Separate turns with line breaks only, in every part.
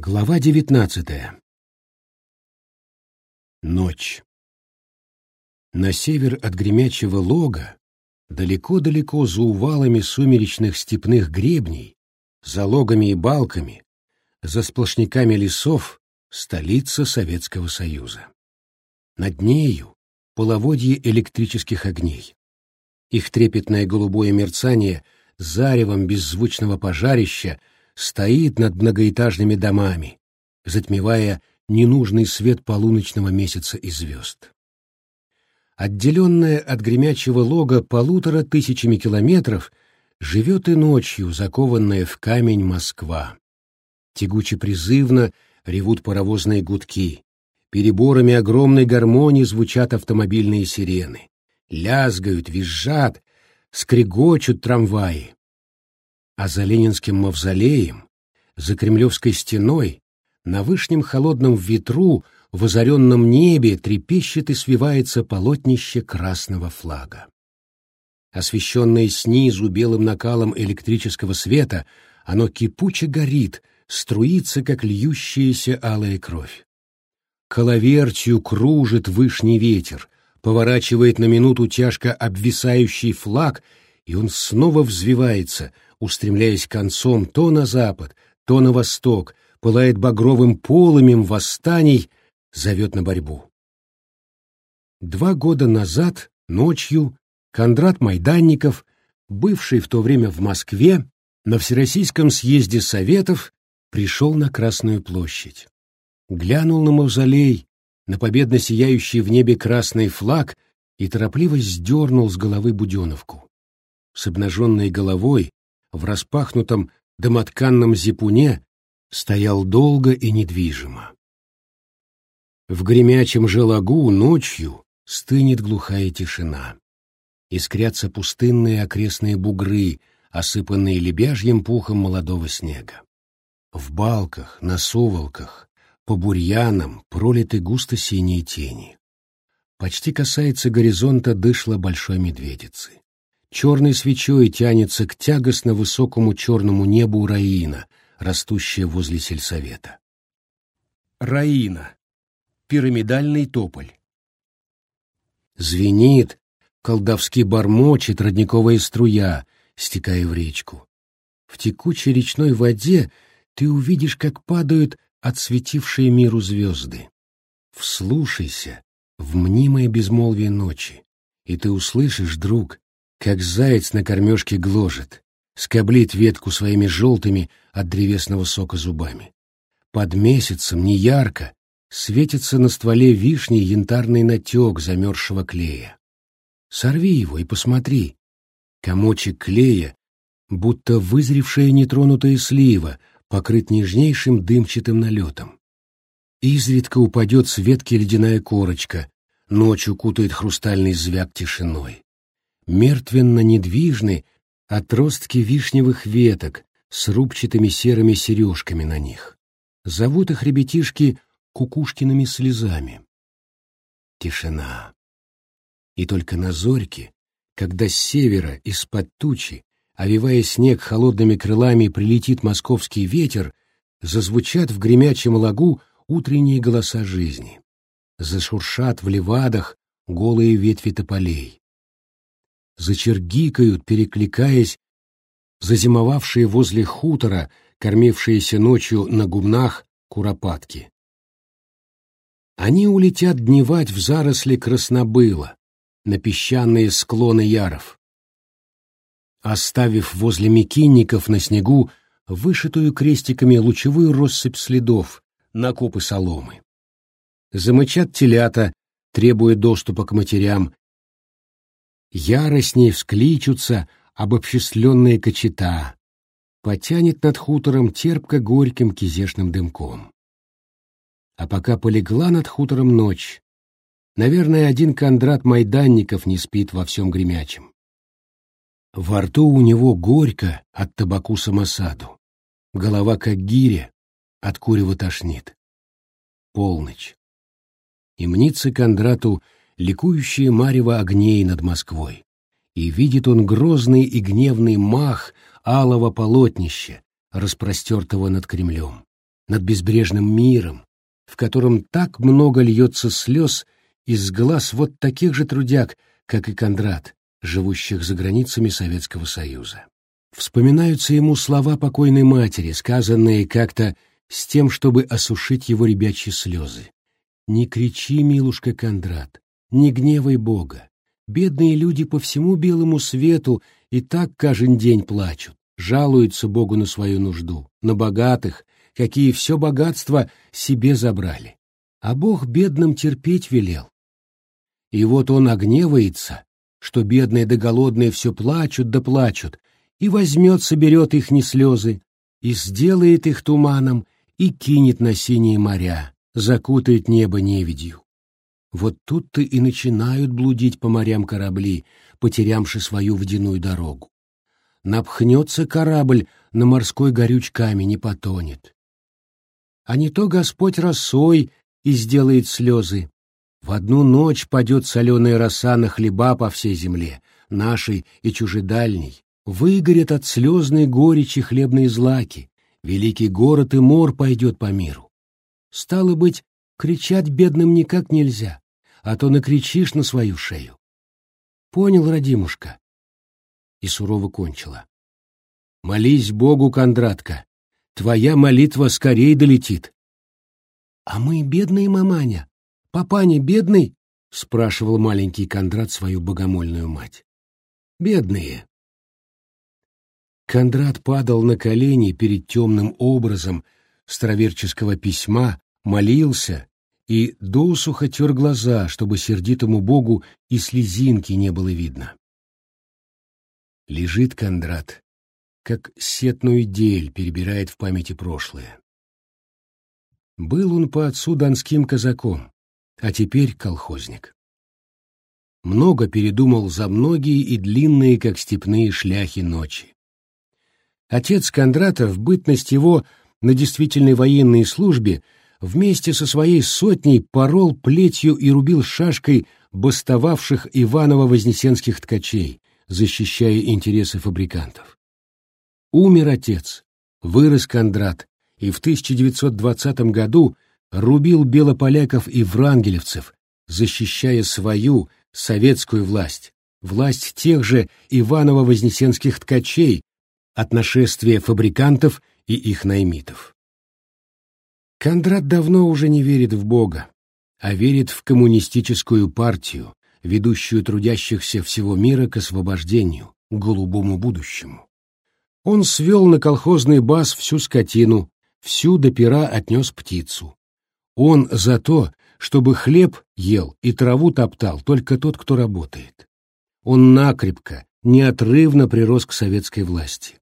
Глава девятнадцатая. Ночь. На север от гремячего лога, далеко-далеко за увалами сумеречных степных гребней, за логами и балками, за сплошняками лесов, столица Советского Союза. Над нею половодье электрических огней. Их трепетное голубое мерцание заревом беззвучного пожарища — стоит над многоэтажными домами, затмевая ненужный свет полуночного месяца и звезд. Отделенная от гремячего лога полутора тысячами километров, живет и ночью закованная в камень Москва. Тягуче-призывно ревут паровозные гудки, переборами огромной гармонии звучат автомобильные сирены, лязгают, визжат, скрегочут трамваи а за Ленинским мавзолеем, за Кремлевской стеной, на вышнем холодном ветру в озаренном небе трепещет и свивается полотнище красного флага. Освещенное снизу белым накалом электрического света, оно кипуче горит, струится, как льющаяся алая кровь. Коловертью кружит вышний ветер, поворачивает на минуту тяжко обвисающий флаг, и он снова взвивается — устремляясь концом то на запад, то на восток, пылает багровым полымем восстаний, зовет на борьбу. Два года назад, ночью, Кондрат Майданников, бывший в то время в Москве, на Всероссийском съезде Советов, пришел на Красную площадь. Глянул на мавзолей, на победно сияющий в небе красный флаг и торопливо сдернул с головы буденовку. С обнаженной головой, в распахнутом домотканном зипуне стоял долго и недвижимо. В гремячем же лагу ночью стынет глухая тишина. Искрятся пустынные окрестные бугры, осыпанные лебяжьим пухом молодого снега. В балках, на соволках, по бурьянам пролиты густо синие тени. Почти касается горизонта дышла большой медведицы черной свечой тянется к тягостно высокому черному небу Раина, растущая возле сельсовета. Раина. Пирамидальный тополь. Звенит, колдовски бормочет родниковая струя, стекая в речку. В текучей речной воде ты увидишь, как падают отсветившие миру звезды. Вслушайся в мнимое безмолвие ночи, и ты услышишь, друг, как заяц на кормежке гложет, скоблит ветку своими желтыми от древесного сока зубами. Под месяцем, неярко, светится на стволе вишни янтарный натек замерзшего клея. Сорви его и посмотри. Комочек клея, будто вызревшая нетронутая слива, покрыт нежнейшим дымчатым налетом. Изредка упадет с ветки ледяная корочка, ночью кутает хрустальный звяк тишиной мертвенно-недвижны отростки вишневых веток с рубчатыми серыми сережками на них. Зовут их ребятишки кукушкиными слезами. Тишина. И только на зорьке, когда с севера, из-под тучи, овивая снег холодными крылами, прилетит московский ветер, зазвучат в гремячем лагу утренние голоса жизни. Зашуршат в левадах голые ветви тополей зачергикают, перекликаясь, зазимовавшие возле хутора, кормившиеся ночью на гумнах куропатки. Они улетят дневать в заросли краснобыла, на песчаные склоны яров, оставив возле мекинников на снегу вышитую крестиками лучевую россыпь следов на копы соломы. Замычат телята, требуя доступа к матерям, яростней вскличутся обобщисленные кочета, потянет над хутором терпко-горьким кизешным дымком. А пока полегла над хутором ночь, наверное, один Кондрат Майданников не спит во всем гремячем. Во рту у него горько от табаку самосаду, голова как гиря, от курева тошнит. Полночь. И мнится Кондрату ликующее марево огней над Москвой, и видит он грозный и гневный мах алого полотнища, распростертого над Кремлем. над безбрежным миром, в котором так много льется слез из глаз вот таких же трудяг, как и Кондрат, живущих за границами Советского Союза. Вспоминаются ему слова покойной матери, сказанные как-то с тем, чтобы осушить его ребячьи слезы. «Не кричи, милушка Кондрат, не гневай Бога. Бедные люди по всему белому свету и так каждый день плачут, жалуются Богу на свою нужду, на богатых, какие все богатство себе забрали. А Бог бедным терпеть велел. И вот он огневается, что бедные да голодные все плачут да плачут, и возьмет, соберет их не слезы, и сделает их туманом, и кинет на синие моря, закутает небо невидью. Вот тут-то и начинают блудить по морям корабли, потерямши свою водяную дорогу. Напхнется корабль на морской горюч камень и потонет. А не то Господь росой и сделает слезы. В одну ночь падет соленая роса на хлеба по всей земле, нашей и чужедальней, выгорят от слезной горечи хлебные злаки, великий город и мор пойдет по миру. Стало быть, кричать бедным никак нельзя, а то накричишь на свою шею. Понял, родимушка? И сурово кончила. Молись Богу, Кондратка, твоя молитва скорей долетит. А мы бедные, маманя. Папаня бедный? Спрашивал маленький Кондрат свою богомольную мать. Бедные, Кондрат падал на колени перед темным образом староверческого письма, молился и досуха тер глаза, чтобы сердитому богу и слезинки не было видно. Лежит Кондрат, как сетную дель перебирает в памяти прошлое. Был он по отцу донским казаком, а теперь колхозник. Много передумал за многие и длинные, как степные шляхи ночи. Отец Кондрата в бытность его на действительной военной службе вместе со своей сотней порол плетью и рубил шашкой бастовавших Иваново-Вознесенских ткачей, защищая интересы фабрикантов. Умер отец, вырос Кондрат, и в 1920 году рубил белополяков и врангелевцев, защищая свою советскую власть, власть тех же Иваново-Вознесенских ткачей, от нашествия фабрикантов и их наймитов. Кондрат давно уже не верит в Бога, а верит в коммунистическую партию, ведущую трудящихся всего мира к освобождению, к голубому будущему. Он свел на колхозный баз всю скотину, всю до пера отнес птицу. Он за то, чтобы хлеб ел и траву топтал только тот, кто работает. Он накрепко, неотрывно прирос к советской власти.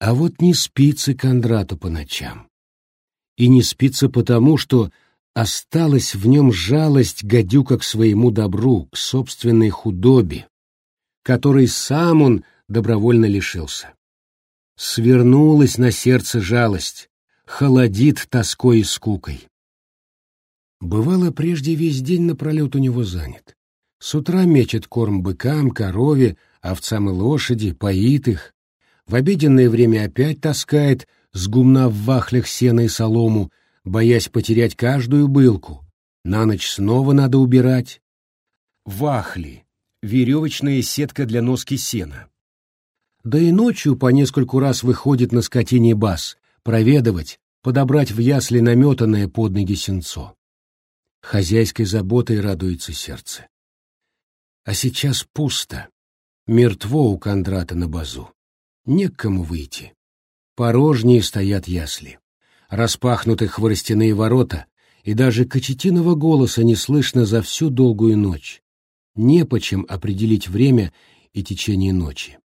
А вот не спится Кондрату по ночам. И не спится потому, что осталась в нем жалость гадюка к своему добру, к собственной худобе, которой сам он добровольно лишился. Свернулась на сердце жалость, холодит тоской и скукой. Бывало, прежде весь день напролет у него занят. С утра мечет корм быкам, корове, овцам и лошади, поит их, в обеденное время опять таскает с гумна в вахлях сено и солому, боясь потерять каждую былку. На ночь снова надо убирать. Вахли — веревочная сетка для носки сена. Да и ночью по нескольку раз выходит на скотине бас, проведывать, подобрать в ясли наметанное под ноги сенцо. Хозяйской заботой радуется сердце. А сейчас пусто, мертво у Кондрата на базу не к кому выйти. Порожние стоят ясли. Распахнуты хворостяные ворота, и даже кочетиного голоса не слышно за всю долгую ночь. Не почем определить время и течение ночи.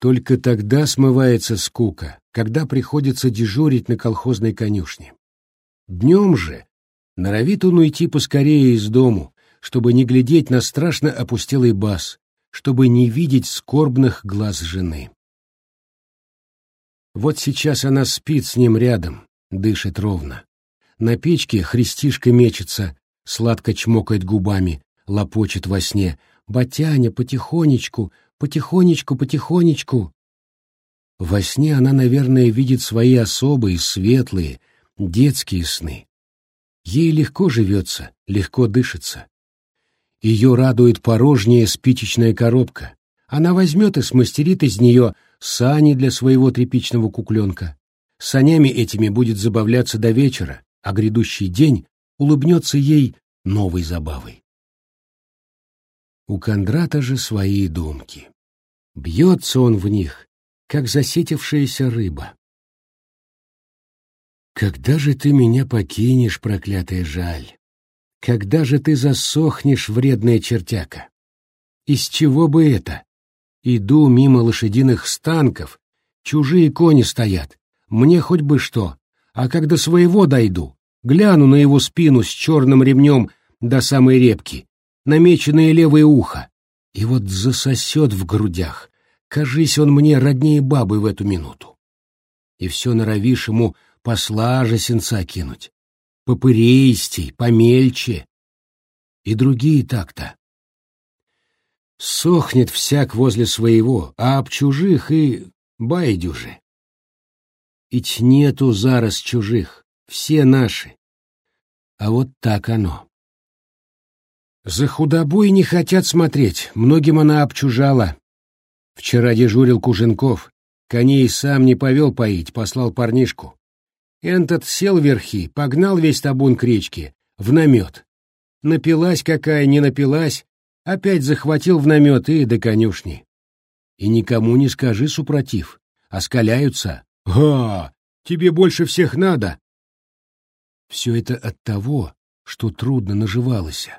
Только тогда смывается скука, когда приходится дежурить на колхозной конюшне. Днем же норовит он уйти поскорее из дому, чтобы не глядеть на страшно опустелый бас, чтобы не видеть скорбных глаз жены. Вот сейчас она спит с ним рядом, дышит ровно. На печке христишка мечется, сладко чмокает губами, лопочет во сне. «Батяня, потихонечку, потихонечку, потихонечку!» Во сне она, наверное, видит свои особые, светлые, детские сны. Ей легко живется, легко дышится. Ее радует порожняя спичечная коробка. Она возьмет и смастерит из нее сани для своего тряпичного кукленка. Санями этими будет забавляться до вечера, а грядущий день улыбнется ей новой забавой. У Кондрата же свои думки. Бьется он в них, как засетившаяся рыба. «Когда же ты меня покинешь, проклятая жаль? Когда же ты засохнешь, вредная чертяка? Из чего бы это? Иду мимо лошадиных станков, чужие кони стоят, мне хоть бы что, а когда своего дойду, гляну на его спину с черным ремнем до самой репки, намеченное левое ухо, и вот засосет в грудях, кажись он мне роднее бабы в эту минуту. И все норовишь ему послаже сенца кинуть, попыреистей, помельче. И другие так-то. Сохнет всяк возле своего, а об чужих и байдюжи. Ить нету зараз чужих, все наши. А вот так оно. За худобой не хотят смотреть, многим она обчужала. Вчера дежурил Куженков, коней сам не повел поить, послал парнишку. Энтот сел верхи, погнал весь табун к речке, в намет. Напилась какая, не напилась, опять захватил в намет и до конюшни. И никому не скажи, супротив, оскаляются, «Га! Тебе больше всех надо!» Все это от того, что трудно наживалось.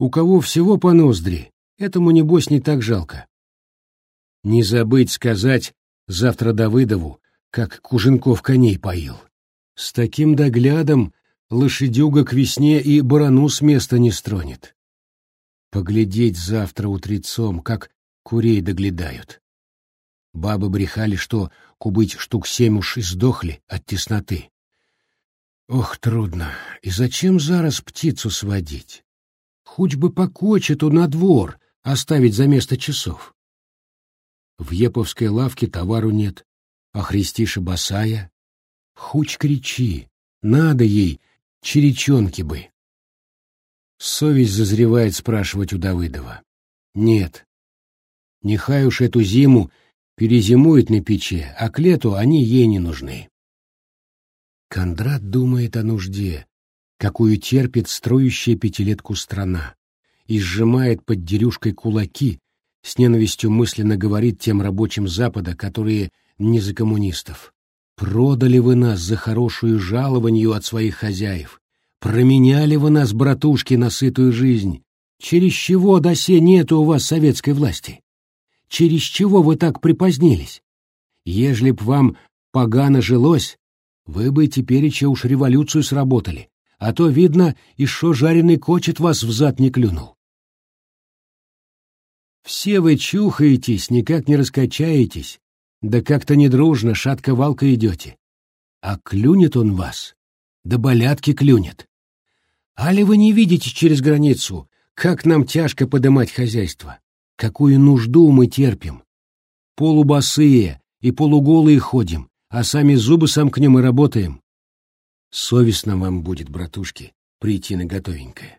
У кого всего по ноздри, этому, небось, не так жалко. Не забыть сказать завтра Давыдову, как Куженков коней поил. С таким доглядом лошадюга к весне и барану с места не стронет. Поглядеть завтра утрецом, как курей доглядают. Бабы брехали, что кубыть штук семь уж и сдохли от тесноты. Ох, трудно. И зачем зараз птицу сводить? Хоть бы по кочету на двор оставить за место часов. В еповской лавке товару нет, а Христиша босая. Хуч кричи, надо ей, черечонки бы. Совесть зазревает спрашивать у Давыдова. Нет, нехай уж эту зиму перезимуют на печи, а к лету они ей не нужны. Кондрат думает о нужде, какую терпит строящая пятилетку страна, и сжимает под дерюшкой кулаки, с ненавистью мысленно говорит тем рабочим Запада, которые не за коммунистов. Продали вы нас за хорошую жалованию от своих хозяев, променяли вы нас, братушки, на сытую жизнь. Через чего досе нету у вас советской власти? через чего вы так припозднились? Ежели б вам погано жилось, вы бы тепереча уж революцию сработали, а то, видно, шо жареный кочет вас взад не клюнул. Все вы чухаетесь, никак не раскачаетесь, да как-то недружно, шатко-валко идете. А клюнет он вас, да болятки клюнет. Али вы не видите через границу, как нам тяжко подымать хозяйство? Какую нужду мы терпим? Полубосые и полуголые ходим, а сами зубы сомкнем и работаем. Совестно вам будет, братушки, прийти на готовенькое.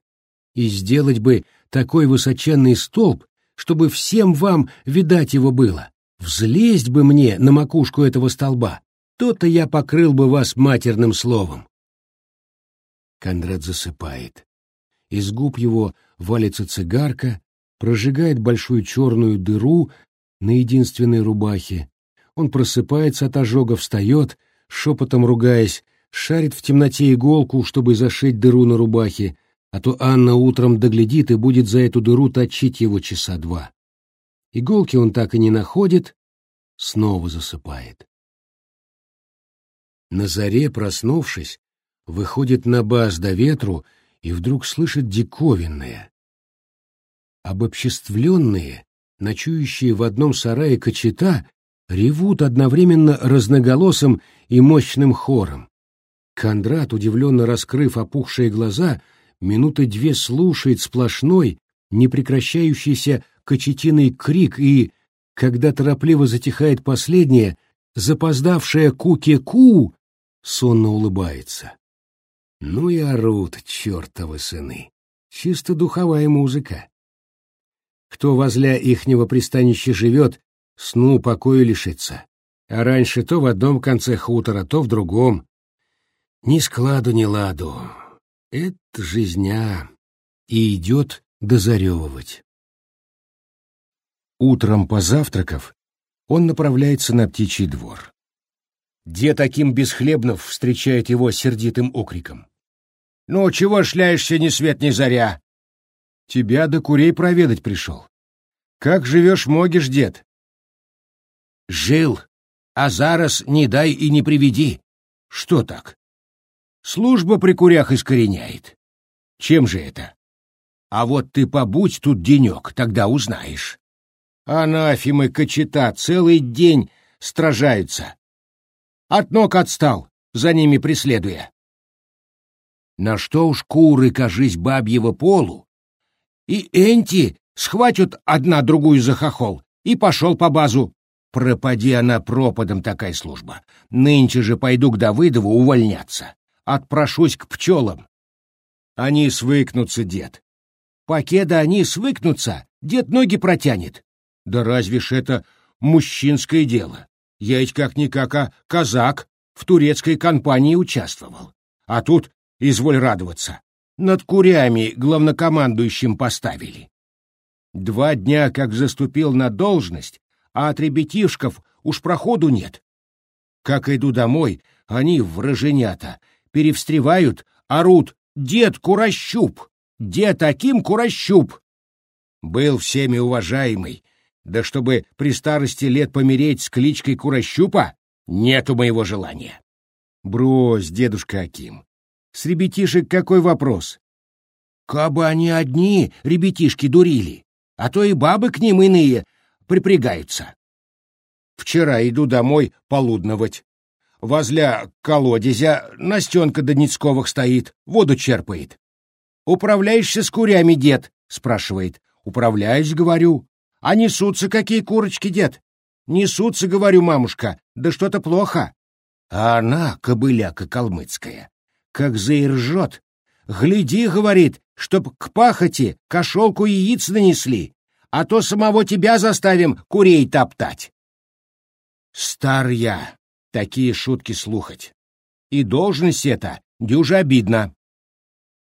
И сделать бы такой высоченный столб, чтобы всем вам видать его было. Взлезть бы мне на макушку этого столба, то-то я покрыл бы вас матерным словом. Кондрат засыпает. Из губ его валится цигарка, прожигает большую черную дыру на единственной рубахе. Он просыпается от ожога, встает, шепотом ругаясь, шарит в темноте иголку, чтобы зашить дыру на рубахе, а то Анна утром доглядит и будет за эту дыру точить его часа два. Иголки он так и не находит, снова засыпает. На заре, проснувшись, выходит на баз до ветру и вдруг слышит диковинное, обобществленные, ночующие в одном сарае кочета, ревут одновременно разноголосым и мощным хором. Кондрат, удивленно раскрыв опухшие глаза, минуты две слушает сплошной, непрекращающийся кочетиный крик и Когда торопливо затихает последнее, запоздавшая Куке-Ку сонно улыбается. Ну и орут, чертовы сыны. Чисто духовая музыка. Кто возле ихнего пристанища живет, сну покою лишится. А раньше то в одном конце хутора, то в другом. Ни складу, ни ладу. Это жизня. И идет дозаревывать. Утром позавтракав, он направляется на птичий двор. Дед таким Бесхлебнов встречает его сердитым окриком. «Ну, чего шляешься ни свет ни заря?» «Тебя до курей проведать пришел. Как живешь, могишь, дед?» «Жил, а зараз не дай и не приведи». «Что так?» «Служба при курях искореняет». «Чем же это?» «А вот ты побудь тут денек, тогда узнаешь». Анафимы кочета целый день стражаются. От ног отстал, за ними преследуя. На что уж куры, кажись, бабьего полу. И энти схватят одна другую за хохол, и пошел по базу. Пропади она пропадом такая служба. Нынче же пойду к Давыдову увольняться. Отпрошусь к пчелам. Они свыкнутся, дед. Покеда они свыкнутся, дед ноги протянет. Да разве ж это мужчинское дело? Я ведь как-никак, а казак в турецкой компании участвовал. А тут, изволь радоваться, над курями главнокомандующим поставили. Два дня как заступил на должность, а от ребятишков уж проходу нет. Как иду домой, они, враженята, перевстревают, орут «Дед Курощуп! Дед таким Курощуп!» Был всеми уважаемый, да чтобы при старости лет помереть с кличкой Курощупа, нету моего желания. Брось, дедушка Аким. С ребятишек какой вопрос? Кабы они одни, ребятишки дурили, а то и бабы к ним иные припрягаются. Вчера иду домой полудновать. Возле колодезя Настенка Донецковых стоит, воду черпает. «Управляешься с курями, дед?» — спрашивает. «Управляюсь, — говорю. А несутся какие курочки, дед? Несутся, говорю, мамушка, да что-то плохо. А она, кобыляка калмыцкая, как заиржет. Гляди, говорит, чтоб к пахоте кошелку яиц нанесли, а то самого тебя заставим курей топтать. Стар я такие шутки слухать. И должность эта дюже обидно.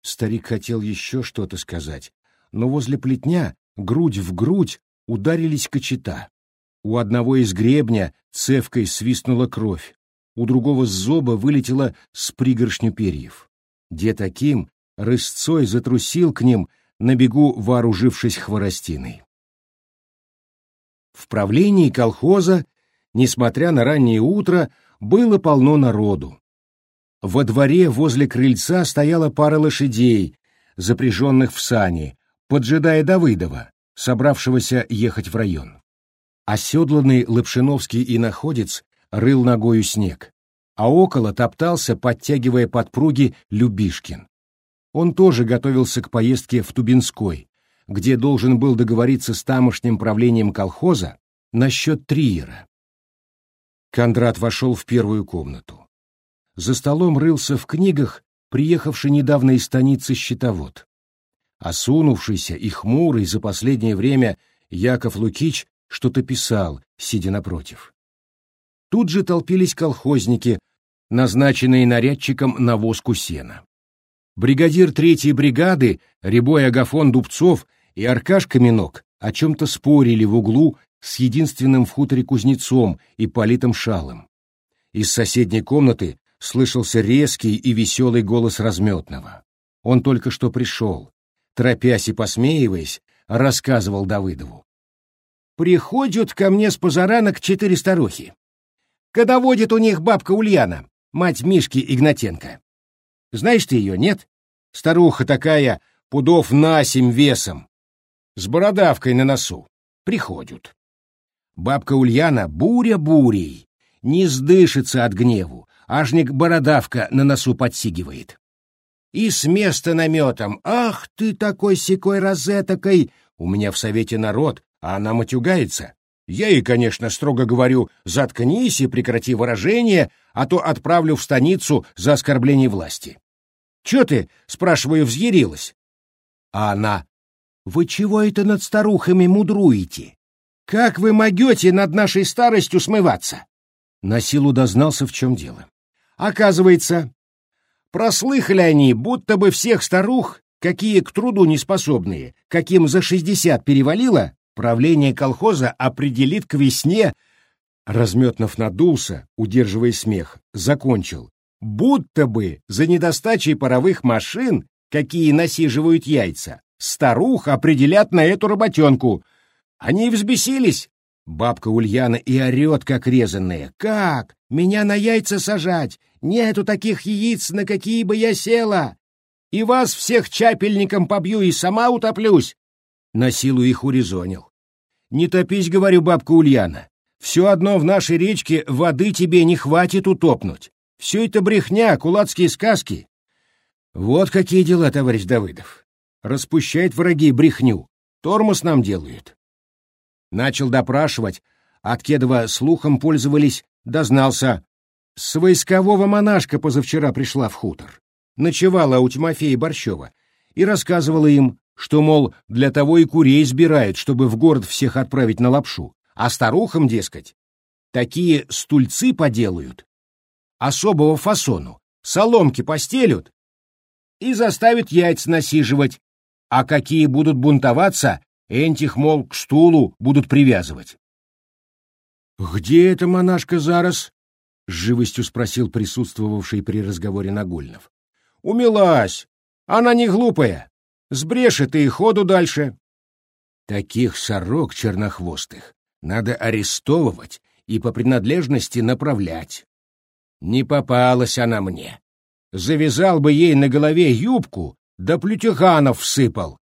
Старик хотел еще что-то сказать, но возле плетня, грудь в грудь, ударились кочета. У одного из гребня цевкой свистнула кровь, у другого зоба вылетела с пригоршню перьев. Дед Аким рысцой затрусил к ним, на бегу вооружившись хворостиной. В правлении колхоза, несмотря на раннее утро, было полно народу. Во дворе возле крыльца стояла пара лошадей, запряженных в сани, поджидая Давыдова, собравшегося ехать в район. Оседланный Лапшиновский находец рыл ногою снег, а около топтался, подтягивая подпруги, Любишкин. Он тоже готовился к поездке в Тубинской, где должен был договориться с тамошним правлением колхоза насчет триера. Кондрат вошел в первую комнату. За столом рылся в книгах, приехавший недавно из станицы счетовод. Осунувшийся и хмурый за последнее время Яков Лукич что-то писал, сидя напротив. Тут же толпились колхозники, назначенные нарядчиком на воску сена. Бригадир третьей бригады, Рябой Агафон Дубцов и Аркаш Каменок о чем-то спорили в углу с единственным в хуторе кузнецом и политом шалом. Из соседней комнаты слышался резкий и веселый голос разметного. Он только что пришел, торопясь и посмеиваясь, рассказывал Давыдову. «Приходят ко мне с позаранок четыре старухи. Когда водит у них бабка Ульяна, мать Мишки Игнатенко. Знаешь ты ее, нет? Старуха такая, пудов на семь весом, с бородавкой на носу. Приходят. Бабка Ульяна буря бурей, не сдышится от гневу, ажник бородавка на носу подсигивает и с места наметом. «Ах ты такой секой розетокой! У меня в совете народ, а она матюгается.
Я ей, конечно, строго говорю, заткнись и прекрати выражение, а то отправлю в станицу за оскорбление власти. Че ты, спрашиваю, взъярилась? А она, вы чего это над старухами мудруете? Как вы могете над нашей старостью смываться? На силу дознался, в чем дело. Оказывается, прослыхали они, будто бы всех старух, какие к труду не способные, каким за шестьдесят перевалило, правление колхоза определит к весне, Разметнов надулся, удерживая смех, закончил. Будто бы за недостачей паровых машин, какие насиживают яйца, старух определят на эту работенку. Они взбесились. Бабка Ульяна и орет, как резанная. «Как? Меня на яйца сажать? Нету таких яиц, на какие бы я села! И вас всех чапельником побью и сама утоплюсь!» На силу их урезонил. «Не топись, — говорю, бабка Ульяна. Все одно в нашей речке воды тебе не хватит утопнуть. Все это брехня, кулацкие сказки. Вот какие дела, товарищ Давыдов. Распущает враги брехню. Тормоз нам делают. Начал допрашивать. От Кедова слухом пользовались, дознался. С войскового монашка позавчера пришла в хутор. Ночевала у Тимофея Борщева и рассказывала им, что, мол, для того и курей сбирают, чтобы в город всех отправить на лапшу. А старухам, дескать, такие стульцы поделают, особого фасону, соломки постелют и заставят яйца насиживать, а какие будут бунтоваться, этих, мол, к стулу будут привязывать. «Где эта монашка зараз?» — с живостью спросил присутствовавший при разговоре Нагульнов. «Умилась! Она не глупая. Сбрешет и ходу дальше». Таких сорок чернохвостых надо арестовывать и по принадлежности направлять. Не попалась она мне. Завязал бы ей на голове юбку, да плютюханов всыпал.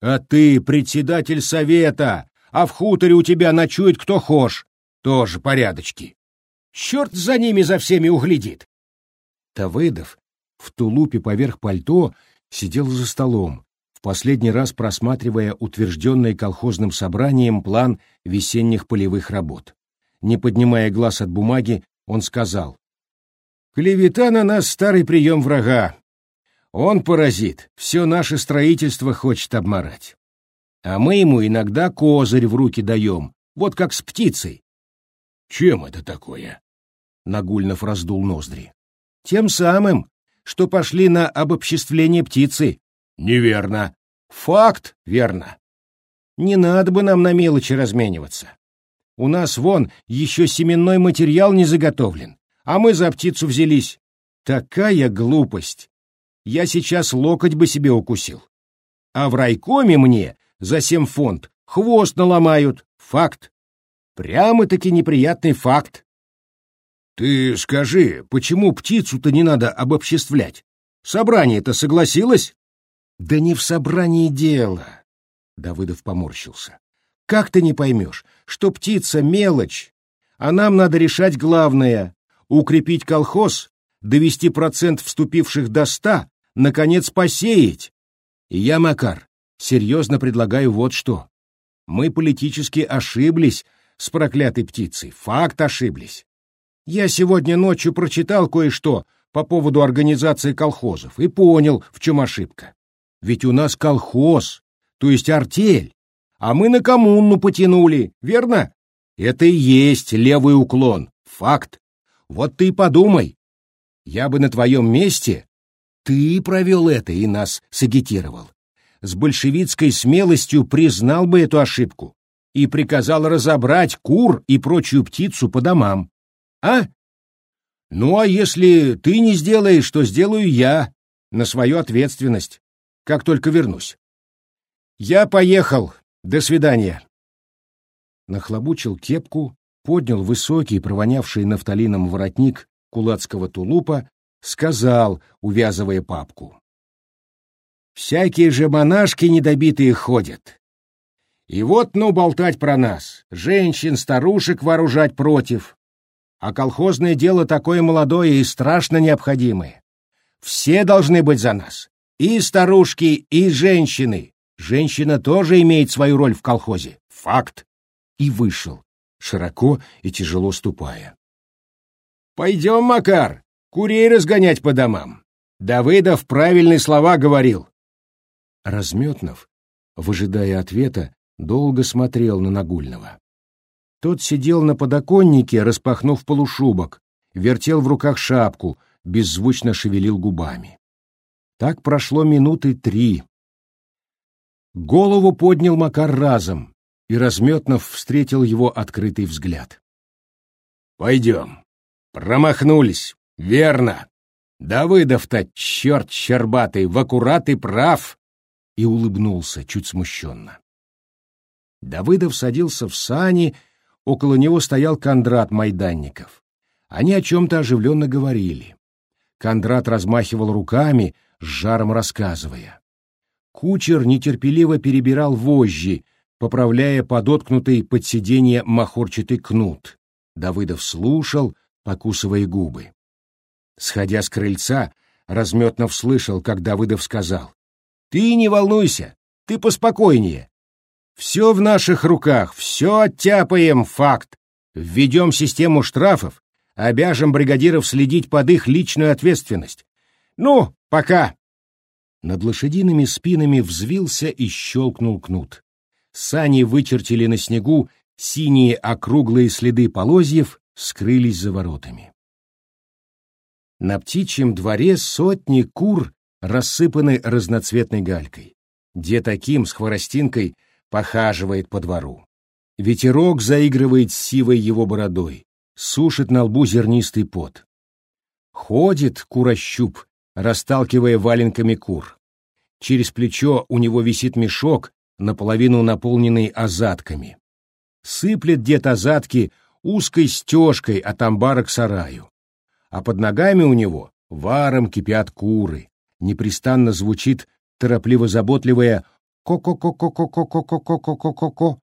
А ты председатель совета, а в хуторе у тебя ночует кто хошь. Тоже порядочки. Черт за ними за всеми углядит. Тавыдов в тулупе поверх пальто сидел за столом, последний раз просматривая утвержденный колхозным собранием план весенних полевых работ. Не поднимая глаз от бумаги, он сказал, Клевета на нас старый прием врага. Он, паразит, все наше строительство хочет обморать. А мы ему иногда козырь в руки даем, вот как с птицей. Чем это такое? Нагульнов раздул ноздри. Тем самым, что пошли на обобществление птицы. Неверно. Факт верно. Не надо бы нам на мелочи размениваться. У нас вон еще семенной материал не заготовлен а мы за птицу взялись. Такая глупость! Я сейчас локоть бы себе укусил. А в райкоме мне за сем фонд хвост наломают. Факт. Прямо-таки неприятный факт. Ты скажи, почему птицу-то не надо обобществлять? Собрание-то согласилось? Да не в собрании дело. Давыдов поморщился. Как ты не поймешь, что птица — мелочь, а нам надо решать главное укрепить колхоз, довести процент вступивших до ста, наконец посеять. И я, Макар, серьезно предлагаю вот что. Мы политически ошиблись с проклятой птицей, факт ошиблись. Я сегодня ночью прочитал кое-что по поводу организации колхозов и понял, в чем ошибка. Ведь у нас колхоз, то есть артель, а мы на коммуну потянули, верно? Это и есть левый уклон, факт. Вот ты и подумай. Я бы на твоем месте... Ты провел это и нас сагитировал. С большевистской смелостью признал бы эту ошибку и приказал разобрать кур и прочую птицу по домам. А? Ну, а если ты не сделаешь, то сделаю я, на свою ответственность, как только вернусь. Я поехал. До свидания. Нахлобучил кепку, поднял высокий, провонявший нафталином воротник кулацкого тулупа, сказал, увязывая папку. «Всякие же монашки недобитые ходят. И вот, ну, болтать про нас, женщин, старушек вооружать против. А колхозное дело такое молодое и страшно необходимое. Все должны быть за нас, и старушки, и женщины. Женщина тоже имеет свою роль в колхозе. Факт. И вышел широко и тяжело ступая. «Пойдем, Макар, курей разгонять по домам. Давыдов правильные слова говорил». Разметнов, выжидая ответа, долго смотрел на Нагульного. Тот сидел на подоконнике, распахнув полушубок, вертел в руках шапку, беззвучно шевелил губами. Так прошло минуты три. Голову поднял Макар разом, и Разметнов встретил его открытый взгляд. «Пойдем. Промахнулись. Верно. Давыдов-то, черт щербатый, в аккурат и прав!» И улыбнулся, чуть смущенно. Давыдов садился в сани, около него стоял Кондрат Майданников. Они о чем-то оживленно говорили. Кондрат размахивал руками, жаром рассказывая. Кучер нетерпеливо перебирал вожжи, поправляя подоткнутый под сиденье махорчатый кнут. Давыдов слушал, покусывая губы. Сходя с крыльца, Разметнов слышал, как Давыдов сказал. «Ты не волнуйся, ты поспокойнее. Все в наших руках, все оттяпаем, факт. Введем систему штрафов, обяжем бригадиров следить под их личную ответственность. Ну, пока!» Над лошадиными спинами взвился и щелкнул кнут. Сани вычертили на снегу синие округлые следы полозьев, скрылись за воротами. На птичьем дворе сотни кур рассыпаны разноцветной галькой. Где таким с хворостинкой похаживает по двору. Ветерок заигрывает сивой его бородой, сушит на лбу зернистый пот. Ходит курощуп, расталкивая валенками кур. Через плечо у него висит мешок, наполовину наполненный озатками. Сыплет дед озатки узкой стежкой от амбара к сараю. А под ногами у него варом кипят куры. Непрестанно звучит торопливо-заботливая ко-ко-ко-ко-ко-ко-ко-ко-ко-ко-ко.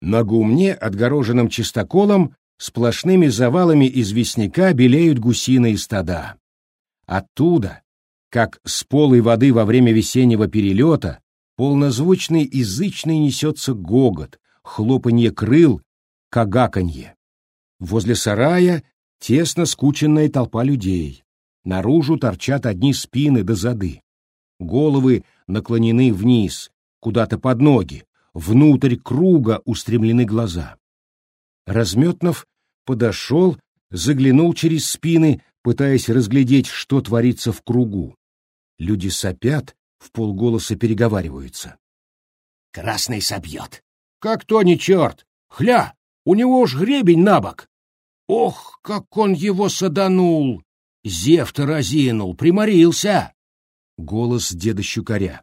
На гумне, отгороженном чистоколом, сплошными завалами известняка белеют гусиные стада. Оттуда, как с полой воды во время весеннего перелета, полнозвучный язычный несется гогот, хлопанье крыл, кагаканье. Возле сарая тесно скученная толпа людей. Наружу торчат одни спины до зады. Головы наклонены вниз, куда-то под ноги, внутрь круга устремлены глаза. Разметнов подошел, заглянул через спины, пытаясь разглядеть, что творится в кругу. Люди сопят, в полголоса переговариваются.
«Красный собьет».
«Как то не черт! Хля! У него уж гребень на бок!» «Ох, как он его саданул! Зев-то разинул, приморился!» Голос деда Щукаря.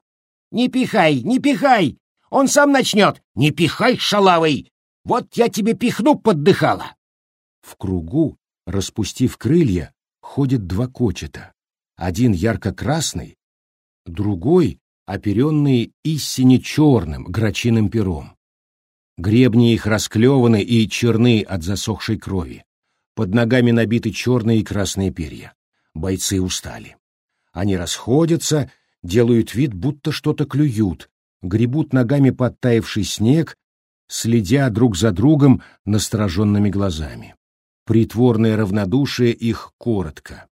«Не пихай, не пихай! Он сам начнет! Не пихай, шалавый! Вот я тебе пихну, поддыхала!»
В кругу, распустив крылья, ходят два кочета. Один ярко-красный, другой оперенный истине черным грачиным пером. Гребни их расклеваны и черны от засохшей крови. Под ногами набиты черные и красные перья. Бойцы устали. Они расходятся, делают вид, будто что-то клюют, гребут ногами подтаявший снег, следя друг за другом настороженными глазами. Притворное равнодушие их коротко.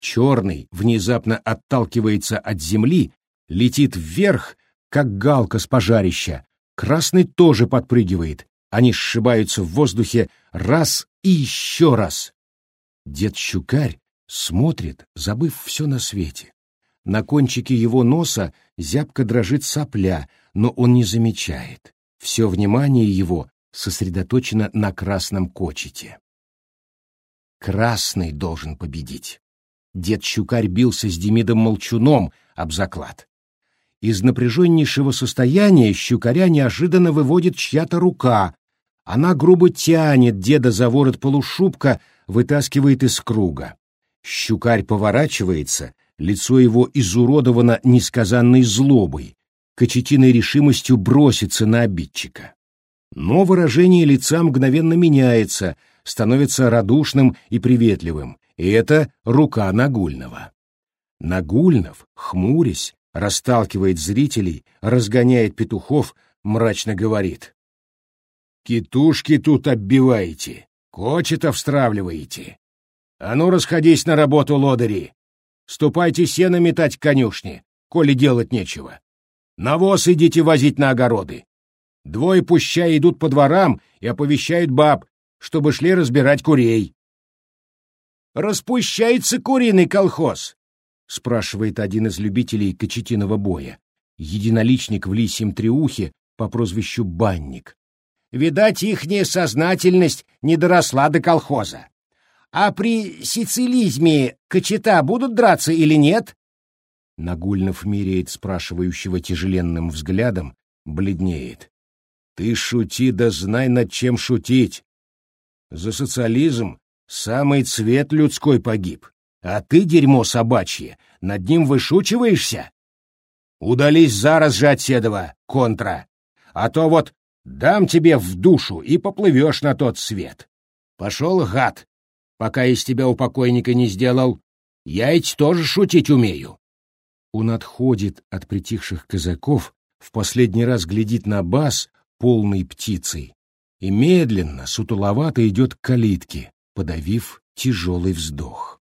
Черный внезапно отталкивается от земли, летит вверх, как галка с пожарища. Красный тоже подпрыгивает. Они сшибаются в воздухе раз и еще раз. Дед Щукарь смотрит, забыв все на свете. На кончике его носа зябко дрожит сопля, но он не замечает. Все внимание его сосредоточено на красном кочете. Красный должен победить. Дед Щукарь бился с Демидом Молчуном об заклад. Из напряженнейшего состояния Щукаря неожиданно выводит чья-то рука. Она грубо тянет деда за ворот полушубка, вытаскивает из круга. Щукарь поворачивается, лицо его изуродовано несказанной злобой, кочетиной решимостью броситься на обидчика. Но выражение лица мгновенно меняется, становится радушным и приветливым, и это рука Нагульного. Нагульнов, хмурясь, расталкивает зрителей, разгоняет петухов, мрачно говорит. Китушки тут оббиваете, кочета встравливаете. А ну, расходись на работу, лодыри. Ступайте сено метать к конюшне, коли делать нечего. Навоз идите возить на огороды. Двое пуща идут по дворам и оповещают баб, чтобы шли разбирать курей.
«Распущается куриный колхоз», —
спрашивает один из любителей кочетиного боя, единоличник в лисьем триухе по прозвищу Банник.
«Видать, ихняя сознательность не доросла до колхоза. А при сицилизме кочета будут драться или нет?»
Нагульнов меряет спрашивающего тяжеленным взглядом, бледнеет. «Ты шути да знай, над чем шутить. За социализм самый цвет людской погиб, а ты, дерьмо собачье, над ним вышучиваешься? Удались зараз же от седова, контра, а то вот дам тебе в душу и поплывешь на тот свет. Пошел, гад, пока из тебя у покойника не сделал. Я ведь тоже шутить умею. Он отходит от притихших казаков, в последний раз глядит на бас, полной птицей, и медленно, сутуловато идет к калитке, подавив тяжелый вздох.